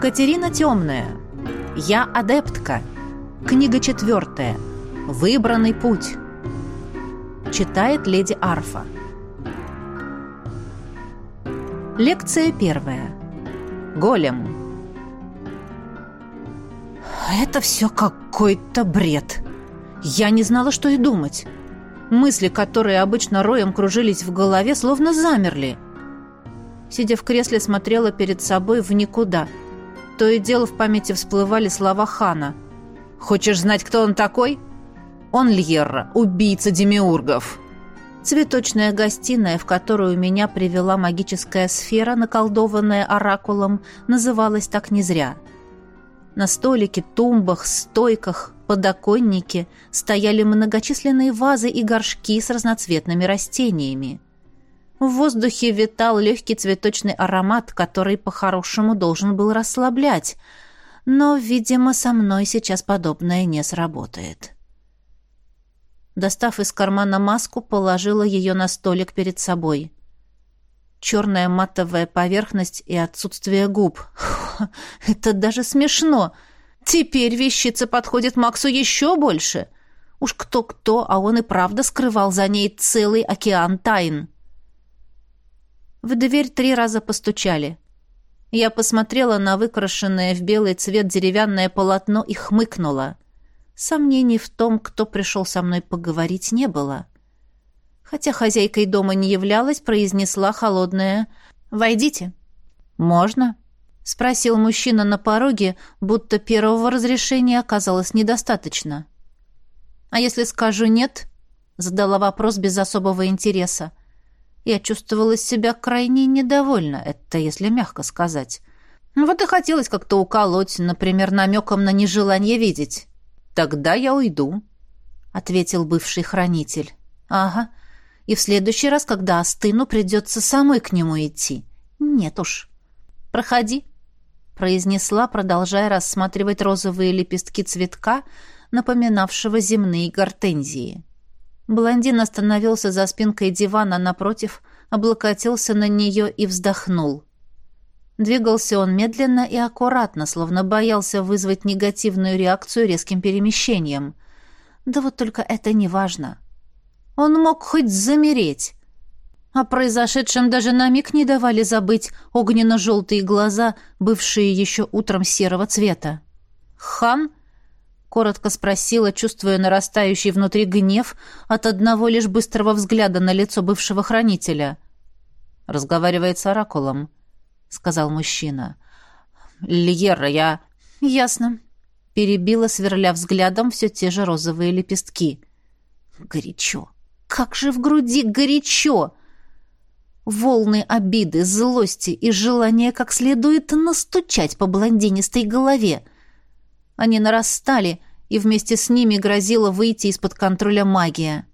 Катерина Темная. Я адептка. Книга четвертая. Выбранный путь. Читает леди Арфа. Лекция первая. Голем. Это все какой-то бред. Я не знала, что и думать. Мысли, которые обычно роем кружились в голове, словно замерли. Сидя в кресле, смотрела перед собой в никуда – то и дело в памяти всплывали слова хана. «Хочешь знать, кто он такой?» «Он Льерра, убийца демиургов». Цветочная гостиная, в которую меня привела магическая сфера, наколдованная оракулом, называлась так не зря. На столике, тумбах, стойках, подоконнике стояли многочисленные вазы и горшки с разноцветными растениями. В воздухе витал легкий цветочный аромат, который по-хорошему должен был расслаблять. Но, видимо, со мной сейчас подобное не сработает. Достав из кармана маску, положила ее на столик перед собой. Черная матовая поверхность и отсутствие губ. Это даже смешно. Теперь вещица подходит Максу еще больше. Уж кто-кто, а он и правда скрывал за ней целый океан тайн. В дверь три раза постучали. Я посмотрела на выкрашенное в белый цвет деревянное полотно и хмыкнула. Сомнений в том, кто пришел со мной поговорить, не было. Хотя хозяйкой дома не являлась, произнесла холодная «Войдите». «Можно?» — спросил мужчина на пороге, будто первого разрешения оказалось недостаточно. «А если скажу нет?» — задала вопрос без особого интереса. Я чувствовала себя крайне недовольна, это если мягко сказать. Вот и хотелось как-то уколоть, например, намеком на нежелание видеть. «Тогда я уйду», — ответил бывший хранитель. «Ага, и в следующий раз, когда остыну, придется самой к нему идти». «Нет уж». «Проходи», — произнесла, продолжая рассматривать розовые лепестки цветка, напоминавшего земные гортензии. Блондин остановился за спинкой дивана напротив, облокотился на нее и вздохнул. Двигался он медленно и аккуратно, словно боялся вызвать негативную реакцию резким перемещением. Да вот только это не важно. Он мог хоть замереть. О произошедшем даже на миг не давали забыть огненно-желтые глаза, бывшие еще утром серого цвета. Хан Коротко спросила, чувствуя нарастающий внутри гнев от одного лишь быстрого взгляда на лицо бывшего хранителя. «Разговаривает с оракулом», — сказал мужчина. «Льерра, я...» «Ясно», — перебила, сверля взглядом все те же розовые лепестки. «Горячо! Как же в груди горячо!» Волны обиды, злости и желания как следует настучать по блондинистой голове — они нарастали, и вместе с ними грозила выйти из-под контроля магия.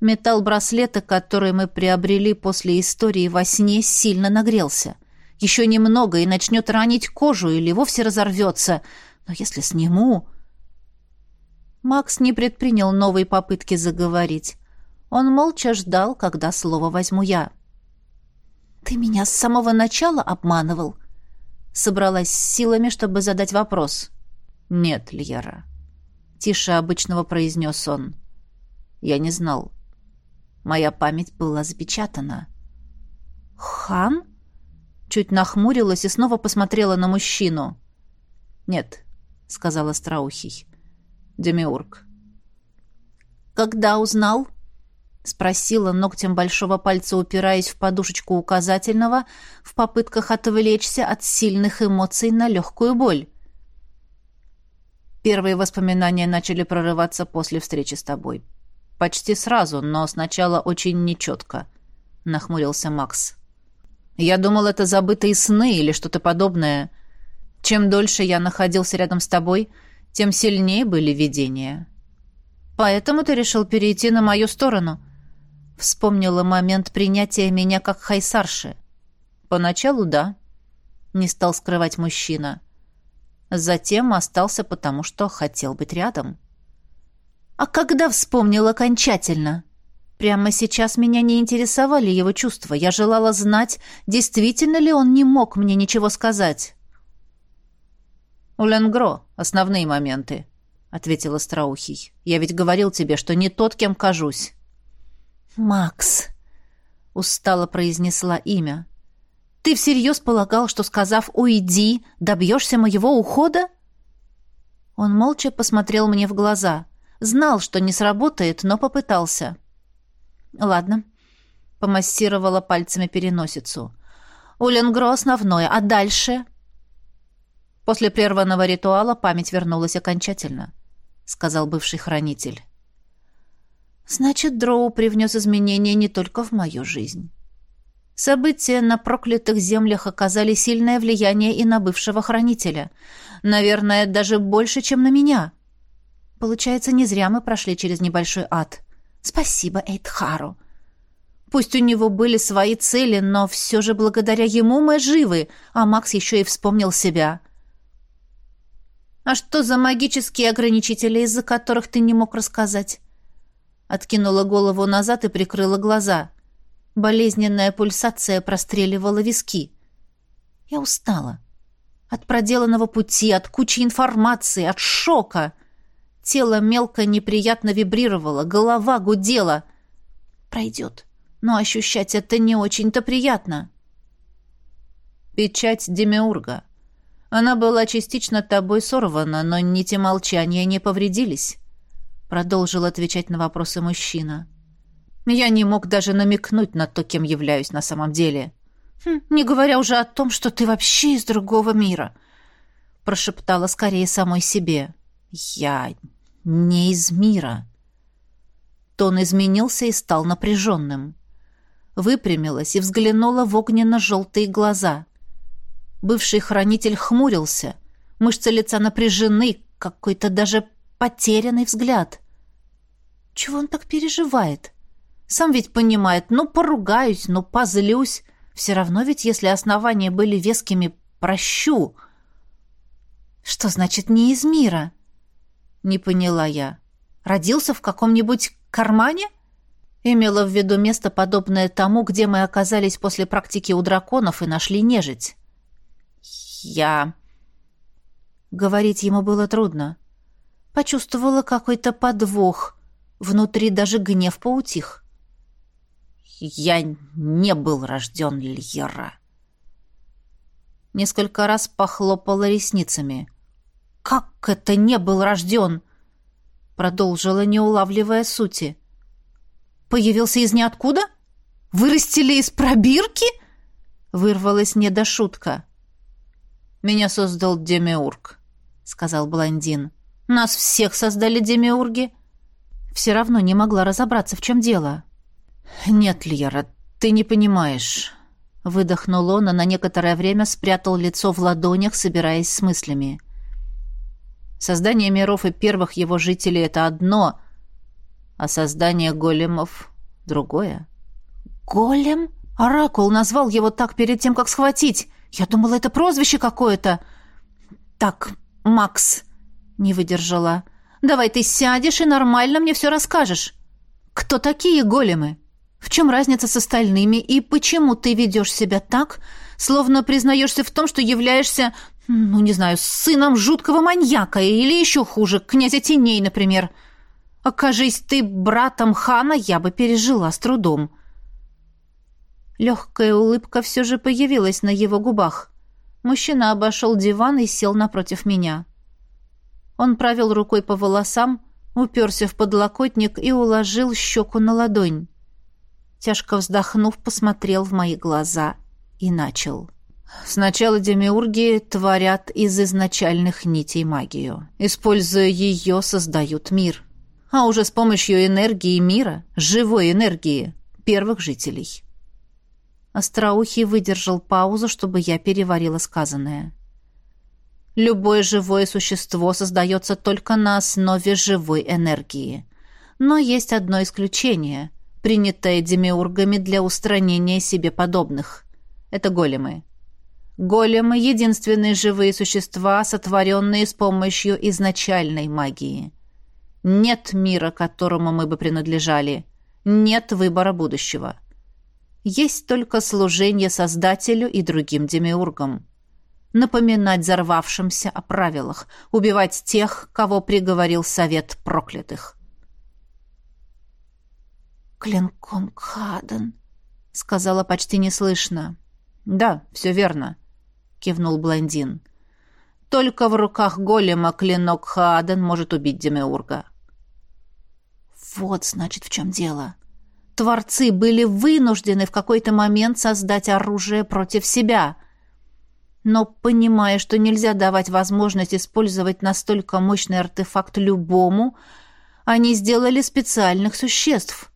Металл браслета, который мы приобрели после истории во сне, сильно нагрелся. Еще немного и начнет ранить кожу или вовсе разорвется. Но если сниму... Макс не предпринял новой попытки заговорить. Он молча ждал, когда слово возьму я. «Ты меня с самого начала обманывал?» Собралась с силами, чтобы задать вопрос. «Нет, Льера», — тише обычного произнес он. «Я не знал. Моя память была запечатана». «Хан?» Чуть нахмурилась и снова посмотрела на мужчину. «Нет», — сказал Остроухий. «Демиург». «Когда узнал?» Спросила ногтем большого пальца, упираясь в подушечку указательного, в попытках отвлечься от сильных эмоций на легкую боль. Первые воспоминания начали прорываться после встречи с тобой. Почти сразу, но сначала очень нечетко», — нахмурился Макс. «Я думал, это забытые сны или что-то подобное. Чем дольше я находился рядом с тобой, тем сильнее были видения». «Поэтому ты решил перейти на мою сторону?» Вспомнила момент принятия меня как хайсарши. «Поначалу да», — не стал скрывать мужчина. «Мужчина». Затем остался потому, что хотел быть рядом. А когда вспомнил окончательно? Прямо сейчас меня не интересовали его чувства. Я желала знать, действительно ли он не мог мне ничего сказать. «У Ленгро основные моменты», — ответила Страухий. «Я ведь говорил тебе, что не тот, кем кажусь». «Макс», — устало произнесла имя. Ты всерьез полагал, что, сказав «Уйди», добьешься моего ухода?» Он молча посмотрел мне в глаза. Знал, что не сработает, но попытался. «Ладно», — помассировала пальцами переносицу. «Уленгро основное, а дальше?» После прерванного ритуала память вернулась окончательно, — сказал бывший хранитель. «Значит, Дроу привнес изменения не только в мою жизнь». События на проклятых землях оказали сильное влияние и на бывшего хранителя. Наверное, даже больше, чем на меня. Получается, не зря мы прошли через небольшой ад. Спасибо Эйдхару. Пусть у него были свои цели, но все же благодаря ему мы живы, а Макс еще и вспомнил себя. «А что за магические ограничители, из-за которых ты не мог рассказать?» Откинула голову назад и прикрыла глаза. Болезненная пульсация простреливала виски. Я устала. От проделанного пути, от кучи информации, от шока. Тело мелко неприятно вибрировало, голова гудела. Пройдет. Но ощущать это не очень-то приятно. Печать Демиурга. Она была частично тобой сорвана, но нити молчания не повредились. Продолжил отвечать на вопросы мужчина. — я не мог даже намекнуть на то, кем являюсь на самом деле. Хм, не говоря уже о том, что ты вообще из другого мира. Прошептала скорее самой себе. Я не из мира. Тон изменился и стал напряженным. Выпрямилась и взглянула в огненно-желтые глаза. Бывший хранитель хмурился. Мышцы лица напряжены, какой-то даже потерянный взгляд. Чего он так переживает? — сам ведь понимает, ну поругаюсь, ну позлюсь. Все равно ведь, если основания были вескими, прощу. Что значит «не из мира»? Не поняла я. Родился в каком-нибудь кармане? Имела в виду место, подобное тому, где мы оказались после практики у драконов и нашли нежить. Я... Говорить ему было трудно. Почувствовала какой-то подвох. Внутри даже гнев поутих я не был рожден Льера. Несколько раз похлопала ресницами. «Как это не был рожден?» Продолжила, не улавливая сути. «Появился из ниоткуда? Вырастили из пробирки?» Вырвалась не до шутка. «Меня создал Демиург», — сказал блондин. «Нас всех создали Демиурги». Все равно не могла разобраться, в чем дело. «Нет, Лера, ты не понимаешь». Выдохнул он, а на некоторое время спрятал лицо в ладонях, собираясь с мыслями. Создание миров и первых его жителей — это одно, а создание големов — другое. «Голем?» Оракул назвал его так перед тем, как схватить. Я думала, это прозвище какое-то. «Так, Макс», — не выдержала, — «давай ты сядешь и нормально мне все расскажешь. Кто такие големы?» В чем разница с остальными и почему ты ведешь себя так, словно признаешься в том, что являешься, ну, не знаю, сыном жуткого маньяка или еще хуже, князя теней, например? Окажись ты братом хана, я бы пережила с трудом». Легкая улыбка все же появилась на его губах. Мужчина обошел диван и сел напротив меня. Он провел рукой по волосам, уперся в подлокотник и уложил щеку на ладонь тяжко вздохнув, посмотрел в мои глаза и начал. Сначала демиурги творят из изначальных нитей магию. Используя ее, создают мир. А уже с помощью энергии мира, живой энергии, первых жителей. Остроухий выдержал паузу, чтобы я переварила сказанное. Любое живое существо создается только на основе живой энергии. Но есть одно исключение – принятое демиургами для устранения себе подобных. Это големы. Големы — единственные живые существа, сотворенные с помощью изначальной магии. Нет мира, которому мы бы принадлежали. Нет выбора будущего. Есть только служение Создателю и другим демиургам. Напоминать взорвавшимся о правилах, убивать тех, кого приговорил Совет Проклятых клинком Хаден, — сказала почти неслышно. «Да, все верно», — кивнул блондин. «Только в руках голема клинок Хаден может убить Демиурга». «Вот, значит, в чем дело. Творцы были вынуждены в какой-то момент создать оружие против себя». Но, понимая, что нельзя давать возможность использовать настолько мощный артефакт любому, они сделали специальных существ,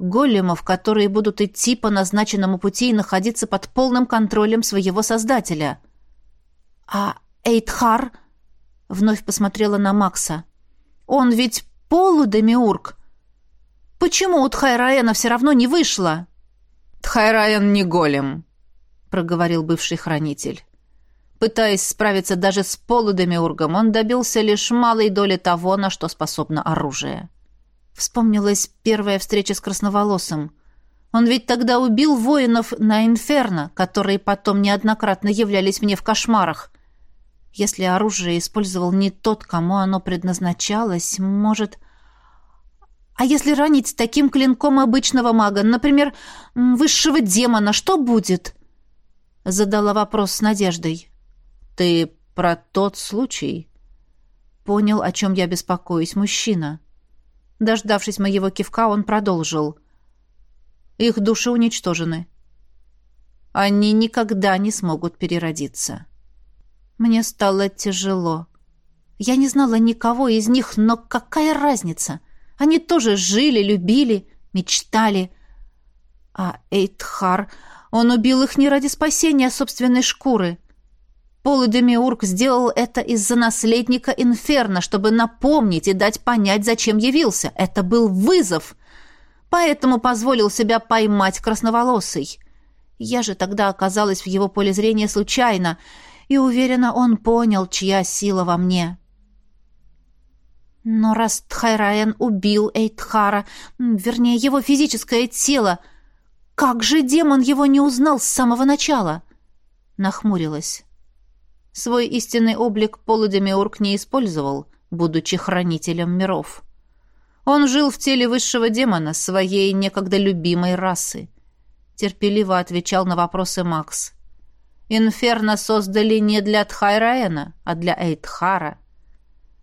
Големов, которые будут идти по назначенному пути и находиться под полным контролем своего создателя. А Эйтхар вновь посмотрела на Макса. Он ведь полудемиург. Почему у Тхайраэна все равно не вышло? Тхайраен не голем, проговорил бывший хранитель. Пытаясь справиться даже с полудемиургом, он добился лишь малой доли того, на что способно оружие. — Вспомнилась первая встреча с красноволосым. Он ведь тогда убил воинов на Инферно, которые потом неоднократно являлись мне в кошмарах. Если оружие использовал не тот, кому оно предназначалось, может... А если ранить таким клинком обычного мага, например, высшего демона, что будет? Задала вопрос с надеждой. Ты про тот случай? Понял, о чем я беспокоюсь мужчина. — Дождавшись моего кивка, он продолжил. «Их души уничтожены. Они никогда не смогут переродиться». Мне стало тяжело. Я не знала никого из них, но какая разница? Они тоже жили, любили, мечтали. А Эйтхар, он убил их не ради спасения собственной шкуры — Полудемиург сделал это из-за наследника Инферно, чтобы напомнить и дать понять, зачем явился. Это был вызов. Поэтому позволил себя поймать красноволосый. Я же тогда оказалась в его поле зрения случайно, и уверена, он понял, чья сила во мне. Но раз Тхайраен убил Эйтхара, вернее, его физическое тело, как же демон его не узнал с самого начала? Нахмурилась. Свой истинный облик Полудемиург не использовал, будучи хранителем миров. Он жил в теле высшего демона своей некогда любимой расы. Терпеливо отвечал на вопросы Макс. «Инферно создали не для Тхайраэна, а для Эйтхара.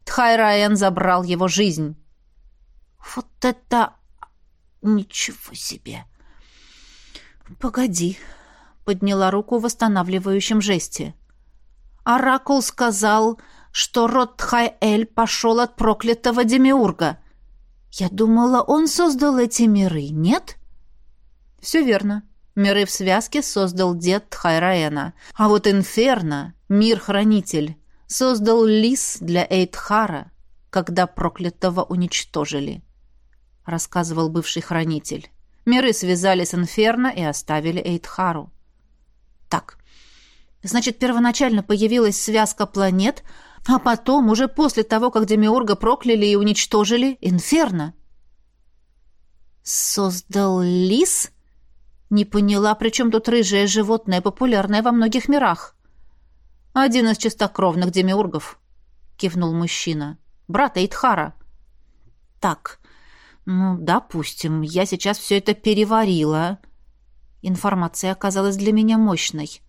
Тхайраэн забрал его жизнь». «Вот это... ничего себе!» «Погоди», — подняла руку в восстанавливающем жесте. Оракул сказал, что род Тхай-Эль пошел от проклятого Демиурга. Я думала, он создал эти миры, нет? Все верно. Миры в связке создал дед Тхайраэна. А вот Инферно, мир-хранитель, создал лис для Эйтхара, когда проклятого уничтожили, рассказывал бывший хранитель. Миры связали с Инферно и оставили Эйтхару. Так, Значит, первоначально появилась связка планет, а потом, уже после того, как Демиурга прокляли и уничтожили, инферно. Создал лис? Не поняла, при чем тут рыжее животное, популярное во многих мирах. Один из чистокровных демиургов, кивнул мужчина. Брата Идхара. Так, ну, допустим, я сейчас все это переварила. Информация оказалась для меня мощной.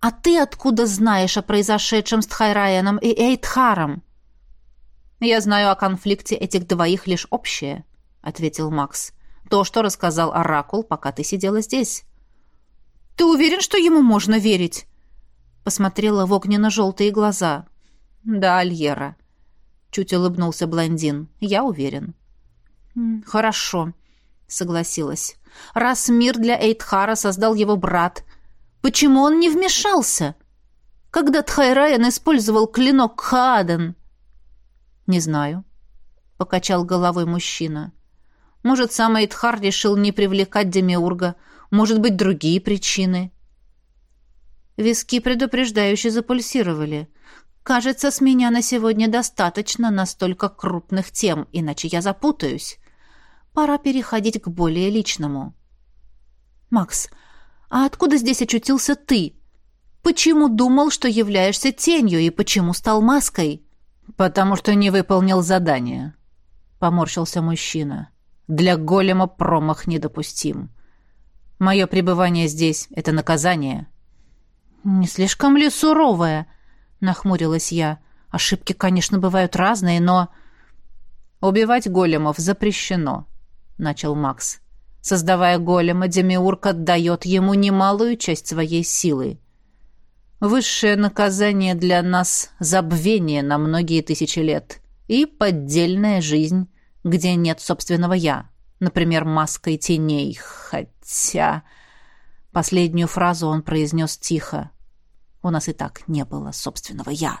«А ты откуда знаешь о произошедшем с Тхайраяном и Эйтхаром?» «Я знаю о конфликте этих двоих лишь общее», — ответил Макс. «То, что рассказал Оракул, пока ты сидела здесь». «Ты уверен, что ему можно верить?» Посмотрела в огненно-желтые глаза. «Да, Альера», — чуть улыбнулся блондин. «Я уверен». «Хорошо», — согласилась. «Раз мир для Эйтхара создал его брат, — Почему он не вмешался? Когда Тхайраян использовал клинок Хаадан? Не знаю, покачал головой мужчина. Может, сам Эйдхар решил не привлекать Демиурга, может быть, другие причины. Виски предупреждающе запульсировали. Кажется, с меня на сегодня достаточно настолько крупных тем, иначе я запутаюсь. Пора переходить к более личному. Макс, «А откуда здесь очутился ты? Почему думал, что являешься тенью, и почему стал маской?» «Потому что не выполнил задание», — поморщился мужчина. «Для голема промах недопустим. Мое пребывание здесь — это наказание». «Не слишком ли суровое?» — нахмурилась я. «Ошибки, конечно, бывают разные, но...» «Убивать големов запрещено», — начал Макс. Создавая голема, Демиург отдает ему немалую часть своей силы. Высшее наказание для нас — забвение на многие тысячи лет и поддельная жизнь, где нет собственного «я», например, маской теней, хотя... Последнюю фразу он произнес тихо. У нас и так не было собственного «я».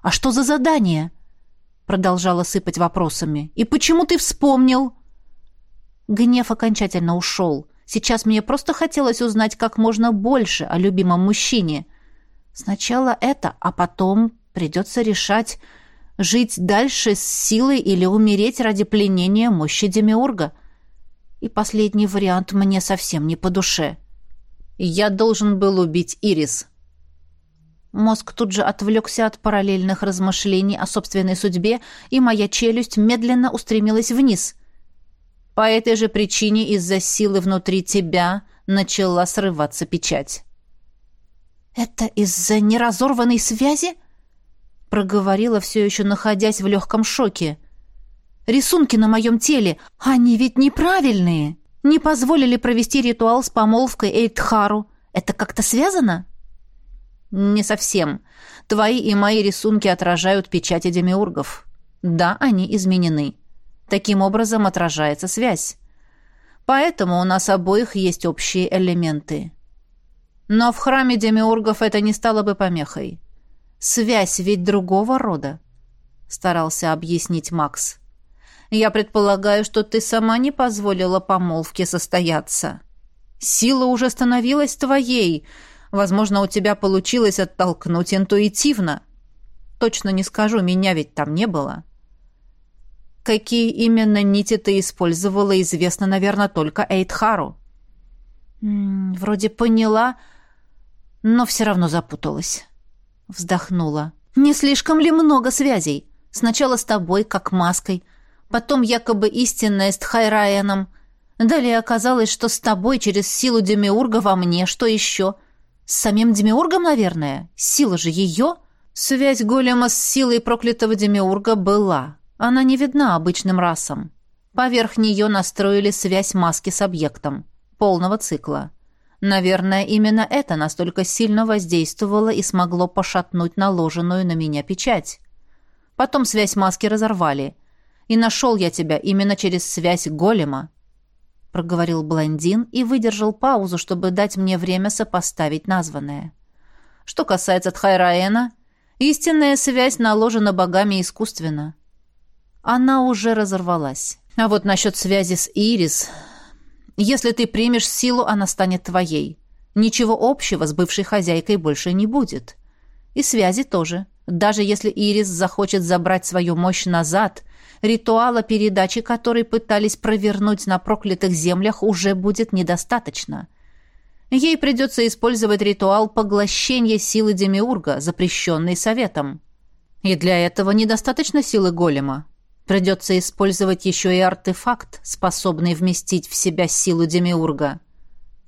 «А что за задание?» Продолжала сыпать вопросами. «И почему ты вспомнил?» Гнев окончательно ушел. Сейчас мне просто хотелось узнать как можно больше о любимом мужчине. Сначала это, а потом придется решать, жить дальше с силой или умереть ради пленения мощи Демиурга. И последний вариант мне совсем не по душе. Я должен был убить Ирис. Мозг тут же отвлекся от параллельных размышлений о собственной судьбе, и моя челюсть медленно устремилась вниз. По этой же причине из-за силы внутри тебя начала срываться печать. «Это из-за неразорванной связи?» Проговорила все еще, находясь в легком шоке. «Рисунки на моем теле, они ведь неправильные! Не позволили провести ритуал с помолвкой Эйтхару. Это как-то связано?» «Не совсем. Твои и мои рисунки отражают печати демиургов. Да, они изменены. Таким образом отражается связь. Поэтому у нас обоих есть общие элементы. Но в храме демиургов это не стало бы помехой. Связь ведь другого рода, старался объяснить Макс. Я предполагаю, что ты сама не позволила помолвке состояться. Сила уже становилась твоей. Возможно, у тебя получилось оттолкнуть интуитивно. Точно не скажу, меня ведь там не было. Какие именно нити ты использовала, известно, наверное, только Эйдхару. Вроде поняла, но все равно запуталась. Вздохнула. Не слишком ли много связей? Сначала с тобой, как маской, потом якобы истинная с Тхайраеном. Далее оказалось, что с тобой через силу Демиурга во мне, что еще? С самим Демиургом, наверное? Сила же ее? Связь голема с силой проклятого Демиурга была, она не видна обычным расам. Поверх нее настроили связь маски с объектом. Полного цикла. Наверное, именно это настолько сильно воздействовало и смогло пошатнуть наложенную на меня печать. Потом связь маски разорвали. И нашел я тебя именно через связь голема. Проговорил блондин и выдержал паузу, чтобы дать мне время сопоставить названное. Что касается Тхайраэна, истинная связь наложена богами искусственно. Она уже разорвалась. А вот насчет связи с Ирис. Если ты примешь силу, она станет твоей. Ничего общего с бывшей хозяйкой больше не будет. И связи тоже. Даже если Ирис захочет забрать свою мощь назад, ритуала передачи, который пытались провернуть на проклятых землях, уже будет недостаточно. Ей придется использовать ритуал поглощения силы Демиурга, запрещенный советом. И для этого недостаточно силы голема. Придется использовать еще и артефакт, способный вместить в себя силу Демиурга.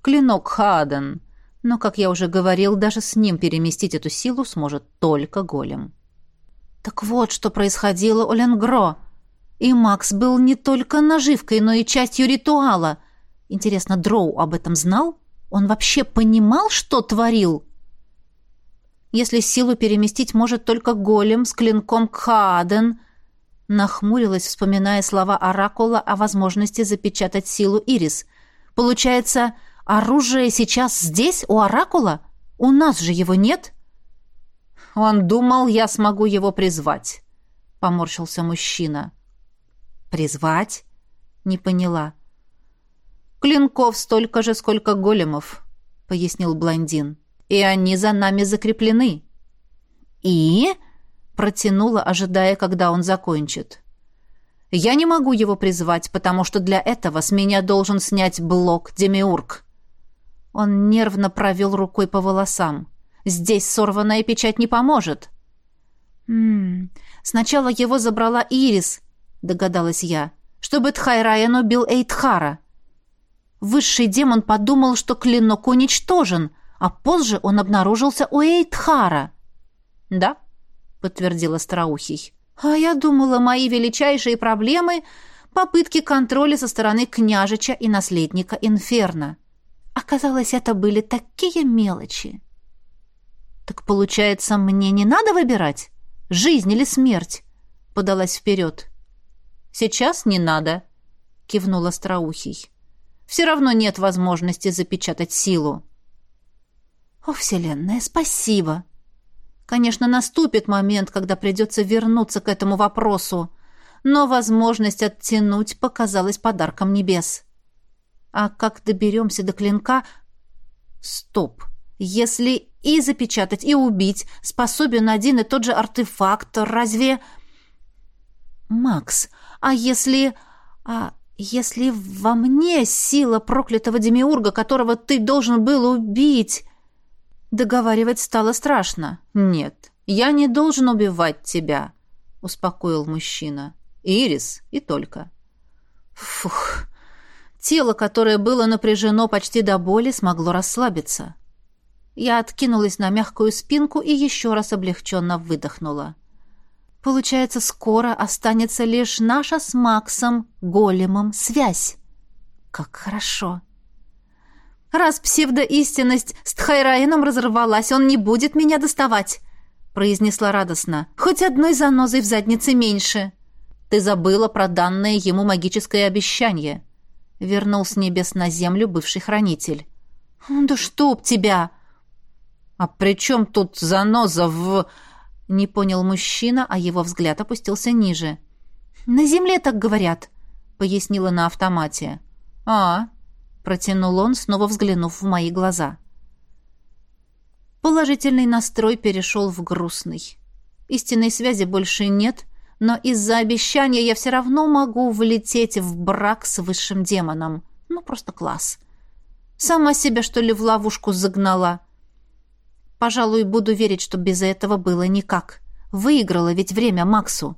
Клинок Хааден. Но, как я уже говорил, даже с ним переместить эту силу сможет только голем. Так вот, что происходило у Ленгро. И Макс был не только наживкой, но и частью ритуала. Интересно, Дроу об этом знал? Он вообще понимал, что творил? Если силу переместить может только голем с клинком Хааден... – Нахмурилась, вспоминая слова Оракула о возможности запечатать силу Ирис. «Получается, оружие сейчас здесь, у Оракула? У нас же его нет?» «Он думал, я смогу его призвать», — поморщился мужчина. «Призвать?» — не поняла. «Клинков столько же, сколько големов», — пояснил блондин. «И они за нами закреплены». «И?» протянула, ожидая, когда он закончит. «Я не могу его призвать, потому что для этого с меня должен снять блок Демиург». Он нервно провел рукой по волосам. «Здесь сорванная печать не поможет». «М -м, «Сначала его забрала Ирис», — догадалась я, «чтобы Тхайраен убил Эйтхара». Высший демон подумал, что клинок уничтожен, а позже он обнаружился у Эйтхара. «Да, подтвердил остроухий. А я думала, мои величайшие проблемы — попытки контроля со стороны княжича и наследника Инферно. Оказалось, это были такие мелочи. «Так, получается, мне не надо выбирать, жизнь или смерть?» — подалась вперед. «Сейчас не надо», — кивнул Остроухий. «Все равно нет возможности запечатать силу». «О, Вселенная, спасибо!» Конечно, наступит момент, когда придется вернуться к этому вопросу, но возможность оттянуть показалась подарком небес. А как доберемся до клинка... Стоп! Если и запечатать, и убить способен один и тот же артефакт, разве... Макс, а если... А если во мне сила проклятого демиурга, которого ты должен был убить? Договаривать стало страшно. «Нет, я не должен убивать тебя», — успокоил мужчина. «Ирис и только». Фух. Тело, которое было напряжено почти до боли, смогло расслабиться. Я откинулась на мягкую спинку и еще раз облегченно выдохнула. «Получается, скоро останется лишь наша с Максом, големом, связь. Как хорошо!» Раз псевдоистинность с Тхайраином разорвалась, он не будет меня доставать», — произнесла радостно. «Хоть одной занозой в заднице меньше». «Ты забыла про данное ему магическое обещание», — вернул с небес на землю бывший хранитель. Хм, «Да чтоб тебя!» «А при чем тут заноза в...» — не понял мужчина, а его взгляд опустился ниже. «На земле так говорят», — пояснила на автомате. «А, протянул он, снова взглянув в мои глаза. Положительный настрой перешел в грустный. Истинной связи больше нет, но из-за обещания я все равно могу влететь в брак с высшим демоном. Ну, просто класс. Сама себя, что ли, в ловушку загнала. Пожалуй, буду верить, что без этого было никак. Выиграла ведь время Максу.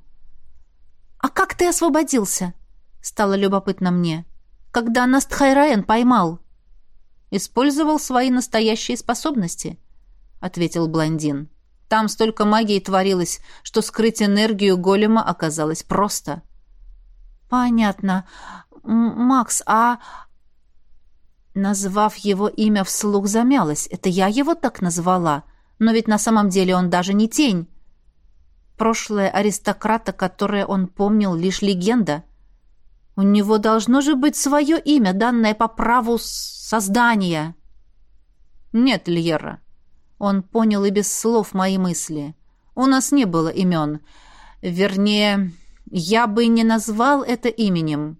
«А как ты освободился?» — стало любопытно мне. — когда Настхайраен поймал?» «Использовал свои настоящие способности», — ответил блондин. «Там столько магии творилось, что скрыть энергию голема оказалось просто». «Понятно. Макс, а...» Назвав его имя вслух, замялась. «Это я его так назвала. Но ведь на самом деле он даже не тень». Прошлое аристократа, которое он помнил, лишь легенда — у него должно же быть свое имя, данное по праву создания. Нет, Льера. Он понял и без слов мои мысли. У нас не было имен. Вернее, я бы не назвал это именем.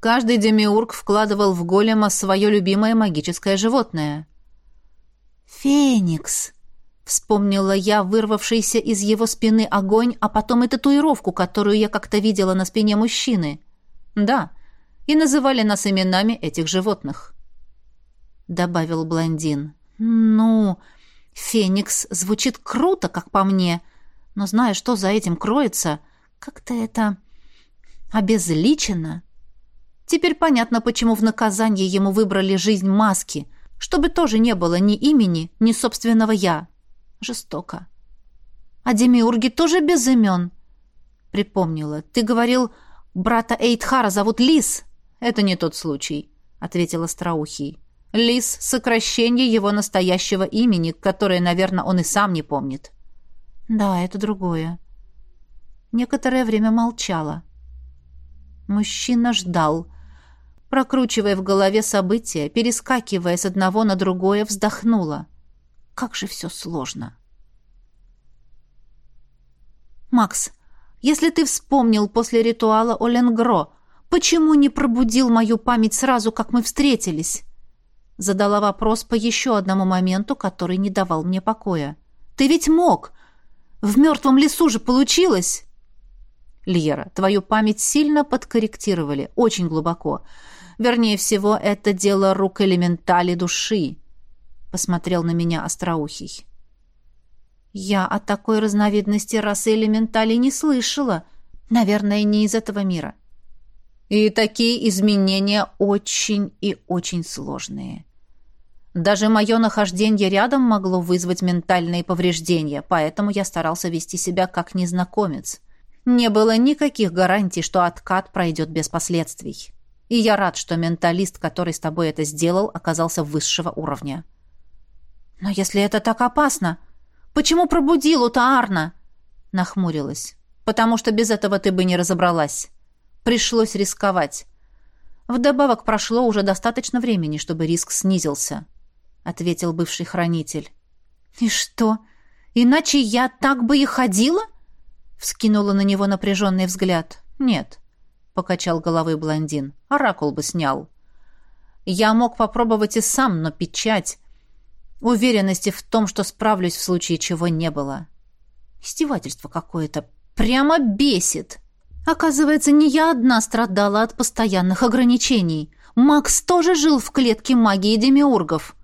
Каждый демиург вкладывал в голема свое любимое магическое животное. «Феникс!» — вспомнила я вырвавшийся из его спины огонь, а потом и татуировку, которую я как-то видела на спине мужчины — да, и называли нас именами этих животных. Добавил блондин. Ну, Феникс звучит круто, как по мне, но зная, что за этим кроется, как-то это обезличено. Теперь понятно, почему в наказание ему выбрали жизнь маски, чтобы тоже не было ни имени, ни собственного «я». Жестоко. А демиурги тоже без имен, припомнила. Ты говорил «Брата Эйтхара зовут Лис». «Это не тот случай», — ответила Страухи. «Лис — сокращение его настоящего имени, которое, наверное, он и сам не помнит». «Да, это другое». Некоторое время молчала. Мужчина ждал, прокручивая в голове события, перескакивая с одного на другое, вздохнула. «Как же все сложно!» «Макс, если ты вспомнил после ритуала о Ленгро, почему не пробудил мою память сразу, как мы встретились?» Задала вопрос по еще одному моменту, который не давал мне покоя. «Ты ведь мог! В мертвом лесу же получилось!» «Льера, твою память сильно подкорректировали, очень глубоко. Вернее всего, это дело рук элементали души», — посмотрел на меня остроухий. Я о такой разновидности расы элементали не слышала. Наверное, не из этого мира. И такие изменения очень и очень сложные. Даже мое нахождение рядом могло вызвать ментальные повреждения, поэтому я старался вести себя как незнакомец. Не было никаких гарантий, что откат пройдет без последствий. И я рад, что менталист, который с тобой это сделал, оказался высшего уровня. Но если это так опасно, Почему пробудил утарно? Нахмурилась. Потому что без этого ты бы не разобралась. Пришлось рисковать. Вдобавок прошло уже достаточно времени, чтобы риск снизился, ответил бывший хранитель. И что? Иначе я так бы и ходила? Вскинула на него напряженный взгляд. Нет, покачал головой блондин. Оракул бы снял. Я мог попробовать и сам, но печать Уверенности в том, что справлюсь в случае чего не было. Издевательство какое-то прямо бесит. Оказывается, не я одна страдала от постоянных ограничений. Макс тоже жил в клетке магии демиургов.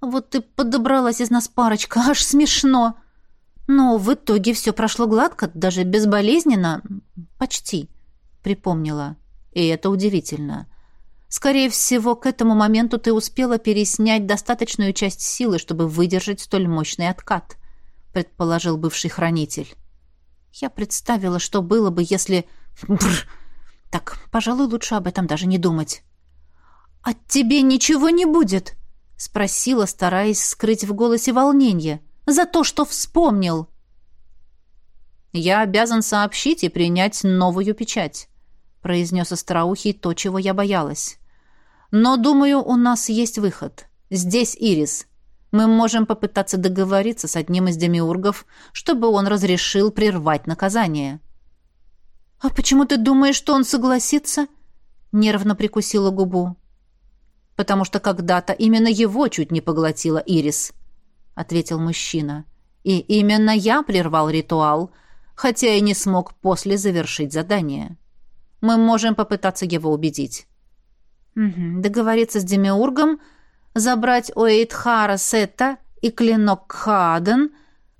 Вот и подобралась из нас парочка, аж смешно. Но в итоге все прошло гладко, даже безболезненно. Почти, припомнила. И это удивительно. — Скорее всего, к этому моменту ты успела переснять достаточную часть силы, чтобы выдержать столь мощный откат, предположил бывший хранитель. Я представила, что было бы, если... Бррр. Так, пожалуй, лучше об этом даже не думать. «От тебе ничего не будет?» — спросила, стараясь скрыть в голосе волнение. «За то, что вспомнил!» «Я обязан сообщить и принять новую печать. — произнес остроухий то, чего я боялась. «Но, думаю, у нас есть выход. Здесь Ирис. Мы можем попытаться договориться с одним из демиургов, чтобы он разрешил прервать наказание». «А почему ты думаешь, что он согласится?» — нервно прикусила губу. «Потому что когда-то именно его чуть не поглотила Ирис», — ответил мужчина. «И именно я прервал ритуал, хотя и не смог после завершить задание». Мы можем попытаться его убедить». «Договориться с Демиургом, забрать Оэйтхара Сетта и клинок хаден,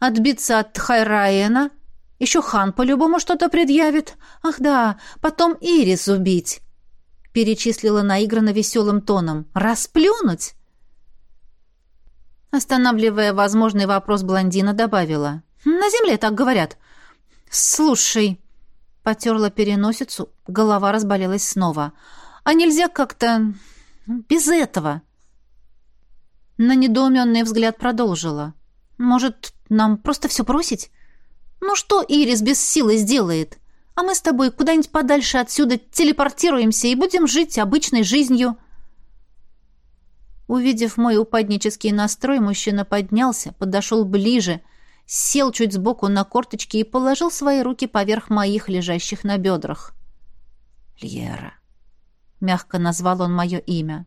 отбиться от Хайраена. Еще хан по-любому что-то предъявит. Ах да, потом Ирис убить» перечислила наигранно веселым тоном. «Расплюнуть?» Останавливая возможный вопрос блондина, добавила. «На земле так говорят. Слушай, потерла переносицу, голова разболелась снова. «А нельзя как-то... Ну, без этого?» На недоуменный взгляд продолжила. «Может, нам просто все бросить? Ну что Ирис без силы сделает? А мы с тобой куда-нибудь подальше отсюда телепортируемся и будем жить обычной жизнью». Увидев мой упаднический настрой, мужчина поднялся, подошел ближе — сел чуть сбоку на корточки и положил свои руки поверх моих, лежащих на бедрах. «Льера», — мягко назвал он мое имя.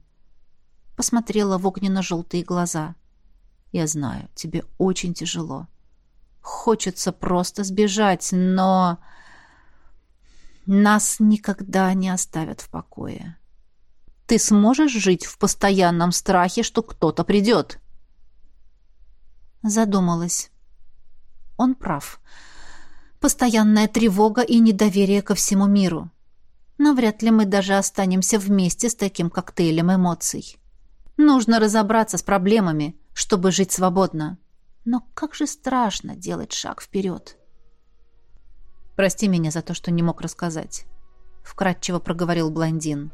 Посмотрела в огненно-желтые глаза. «Я знаю, тебе очень тяжело. Хочется просто сбежать, но...» «Нас никогда не оставят в покое». «Ты сможешь жить в постоянном страхе, что кто-то придет?» Задумалась он прав. Постоянная тревога и недоверие ко всему миру. Но вряд ли мы даже останемся вместе с таким коктейлем эмоций. Нужно разобраться с проблемами, чтобы жить свободно. Но как же страшно делать шаг вперед. «Прости меня за то, что не мог рассказать», — вкратчиво проговорил блондин.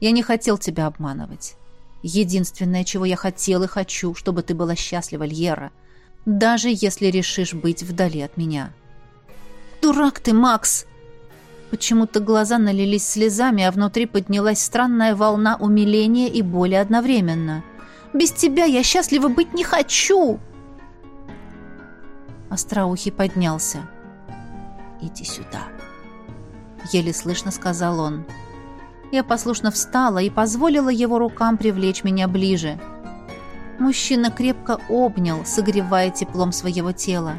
«Я не хотел тебя обманывать. Единственное, чего я хотел и хочу, чтобы ты была счастлива, Льера даже если решишь быть вдали от меня. «Дурак ты, Макс!» Почему-то глаза налились слезами, а внутри поднялась странная волна умиления и боли одновременно. «Без тебя я счастлива быть не хочу!» Остроухий поднялся. «Иди сюда!» Еле слышно сказал он. Я послушно встала и позволила его рукам привлечь меня ближе. Мужчина крепко обнял, согревая теплом своего тела.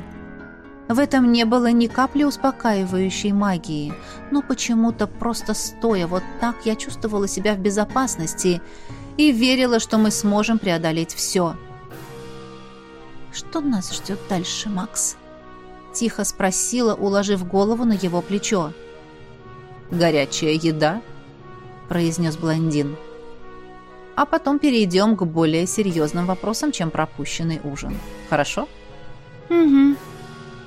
В этом не было ни капли успокаивающей магии, но почему-то просто стоя вот так я чувствовала себя в безопасности и верила, что мы сможем преодолеть все. «Что нас ждет дальше, Макс?» — тихо спросила, уложив голову на его плечо. «Горячая еда?» — произнес блондин. «Горячая еда?» А потом перейдем к более серьезным вопросам, чем пропущенный ужин. Хорошо? Угу.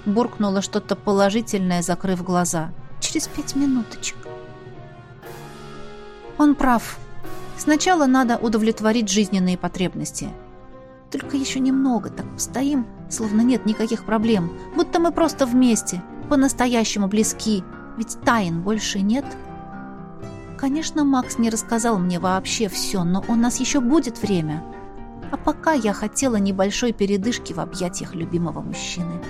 Буркнула что-то положительное, закрыв глаза. Через пять минуточек. Он прав. Сначала надо удовлетворить жизненные потребности. Только еще немного так стоим, словно нет никаких проблем. Будто мы просто вместе, по-настоящему близки. Ведь тайн больше нет. — Конечно, Макс не рассказал мне вообще все, но у нас еще будет время. А пока я хотела небольшой передышки в объятиях любимого мужчины.